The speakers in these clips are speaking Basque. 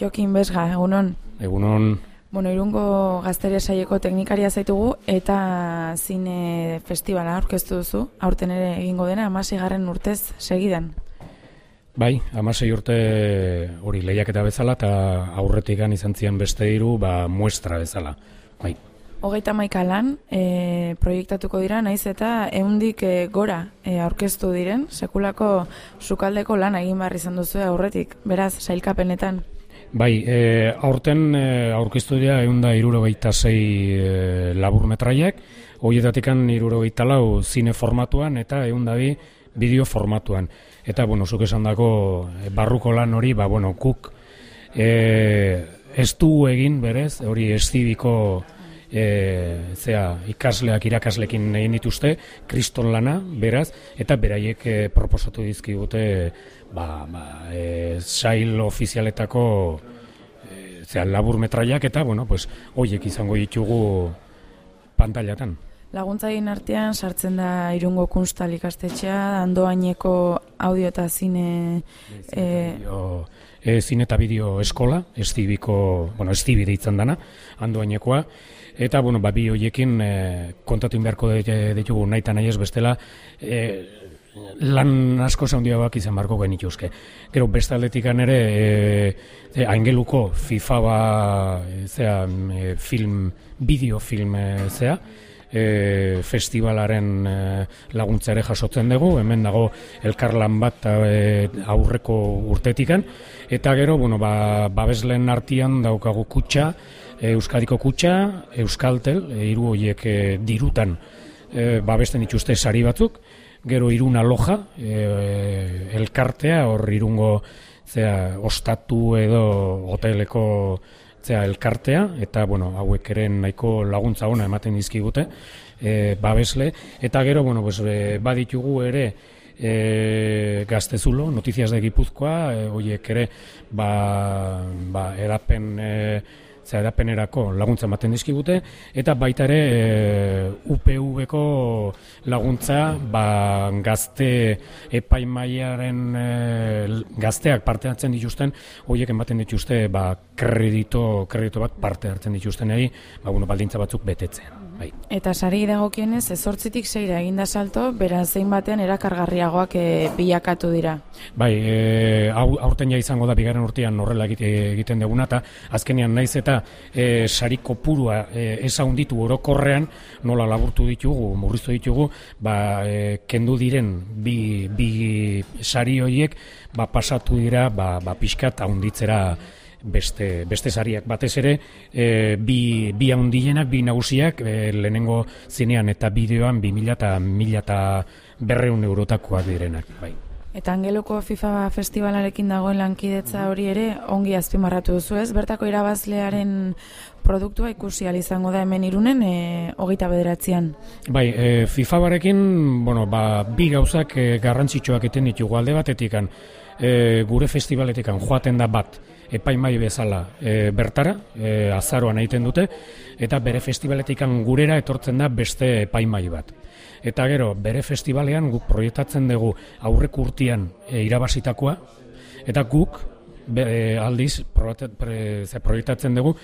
Jokin Besga, egunon. Egunon, Bueno, irungo gazteria saieko teknikaria zaitugu eta zine festivala aurkeztu duzu. Aurten ere egingo dena, amasigarren urtez segidan. bai, amasei urte hori lehiaketa bezala eta aurretik izan zian beste hiru ba, muestra bezala. Bai, Hogeita maika lan e, proiektatuko dira, naiz eta eundik e, gora e, aurkeztu diren, sekulako sukaldeko lan egin behar izan duzu aurretik, beraz, sailkapenetan. Bai e, aurten e, aurkeztu dira egun da irurogeita zei e, labur metraiek, horietatikan irurogeita lau zine formatuan eta egun da bi bideo formatuan. Eta, bueno, zuk esan dako barruko lan hori, ba, bueno, kuk e, ez du egin berez, hori estibiko e, zea, ikasleak irakaslekin egin dituzte, kriston lana, beraz, eta beraiek e, proposatu dizkigute ba, ba, e, sail ofizialetako e, zea, labur metraiak eta, bueno, pues, hoiek izango ditugu pantailatan. Laguntzaien artean sartzen da irungo kunstal ikastetxea, andoaineko audio eta zine... E, e, zine eta bideo eskola, estibiko, bueno, estibi deitzen dana, handoainekoa, eta, bueno, ba, bi hoiekin e, kontatu inbeharko de- ditugu nahi eta nahi ez bestela, e, lan asko zaundiagoak izan barko genituzke. Gero, beste aldetikan ere, e, e, aingeluko FIFA ba, e, zea, e, film, bideofilm e, zea, e, festivalaren e, laguntza ere jasotzen dugu, hemen dago elkarlan bat e, aurreko urtetikan, eta gero, bueno, ba, babeslen artian daukagu kutxa, e, Euskadiko kutxa, Euskaltel, e, hiru horiek e, dirutan e, babesten dituzte sari batzuk, gero iruna loja, e, elkartea, hor irungo zea, ostatu edo hoteleko zea, elkartea, eta bueno, hauek ere nahiko laguntza ona ematen dizkigute, e, babesle, eta gero, bueno, pues, e, baditugu ere, e, gaztezulo, notiziaz de Gipuzkoa, e, horiek ere, ba, ba, edapen, e, zera edapenerako laguntza ematen dizkigute, eta baita ere e, UPV-ko laguntza ba, gazte epaimaiaren e, gazteak parte hartzen dituzten, horiek ematen dituzte ba, kredito, kredito bat parte hartzen dituztenei, ba, bueno, baldintza batzuk betetzen. Bai. Eta sari dagokienez, ezortzitik seira eginda salto, beraz zein batean erakargarriagoak e, bilakatu dira. Bai, e, aurten ja izango da bigarren urtean horrela egite, egiten duguna eta azkenean naiz eta e, sari kopurua e, ez handitu orokorrean nola laburtu ditugu, murriztu ditugu, ba, e, kendu diren bi, bi sari horiek ba, pasatu dira ba, ba, pixkat handitzera beste, beste sariak batez ere e, bi, bi handienak, bi nagusiak e, lehenengo zinean eta bideoan bi mila eta mila eta berreun eurotakoak direnak. Bai. Eta Angeluko FIFA festivalarekin dagoen lankidetza hori ere ongi azpimarratu duzu ez, bertako irabazlearen produktua ikusi ahal izango da hemen irunen e, hogeita bederatzean. Bai, e, FIFA barekin, bueno, ba, bi gauzak e, garrantzitsuak eten ditugu alde batetikan, e, gure festivaletikan joaten da bat, epaimai bezala e, bertara, e, azaroan egiten dute, eta bere festivaletikan gurera etortzen da beste epaimai bat. Eta gero, bere festivalean guk proiektatzen dugu aurreko urtean e, irabazitakoa, eta guk be, e, aldiz proiektatzen dugu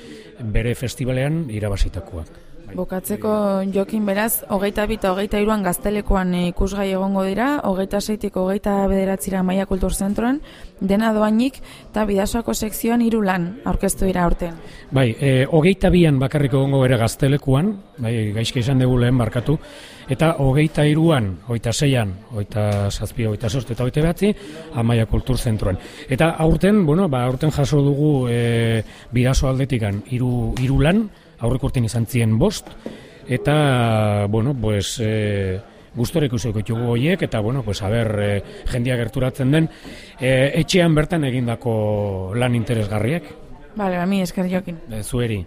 bere festivalean irabazitakoak. Bai. Bokatzeko jokin beraz, hogeita bita, hogeita iruan gaztelekoan e, ikusgai egongo dira, hogeita seitik, hogeita bederatzira Maia Kultur Zentroan, dena doainik, eta bidasoako sekzioan hiru lan aurkeztu dira aurten. Bai, e, hogeita bian bakarrik egongo ere gaztelekuan, bai, gaizki esan dugu lehen barkatu, eta hogeita iruan, hogeita zeian, hogeita zazpi, hogeita sortu eta hogeita behatzi, Amaia Kultur Zentroan. Eta aurten, bueno, ba, aurten jaso dugu e, bidaso aldetikan hiru hiru lan, aurreko urtean izan zien bost, eta, bueno, pues, e, gustora ikusiko ditugu horiek, eta, bueno, pues, a ber, e, jendia gerturatzen den, e, etxean bertan egindako lan interesgarriak, Bale, ba, mi esker jokin. e, zueri.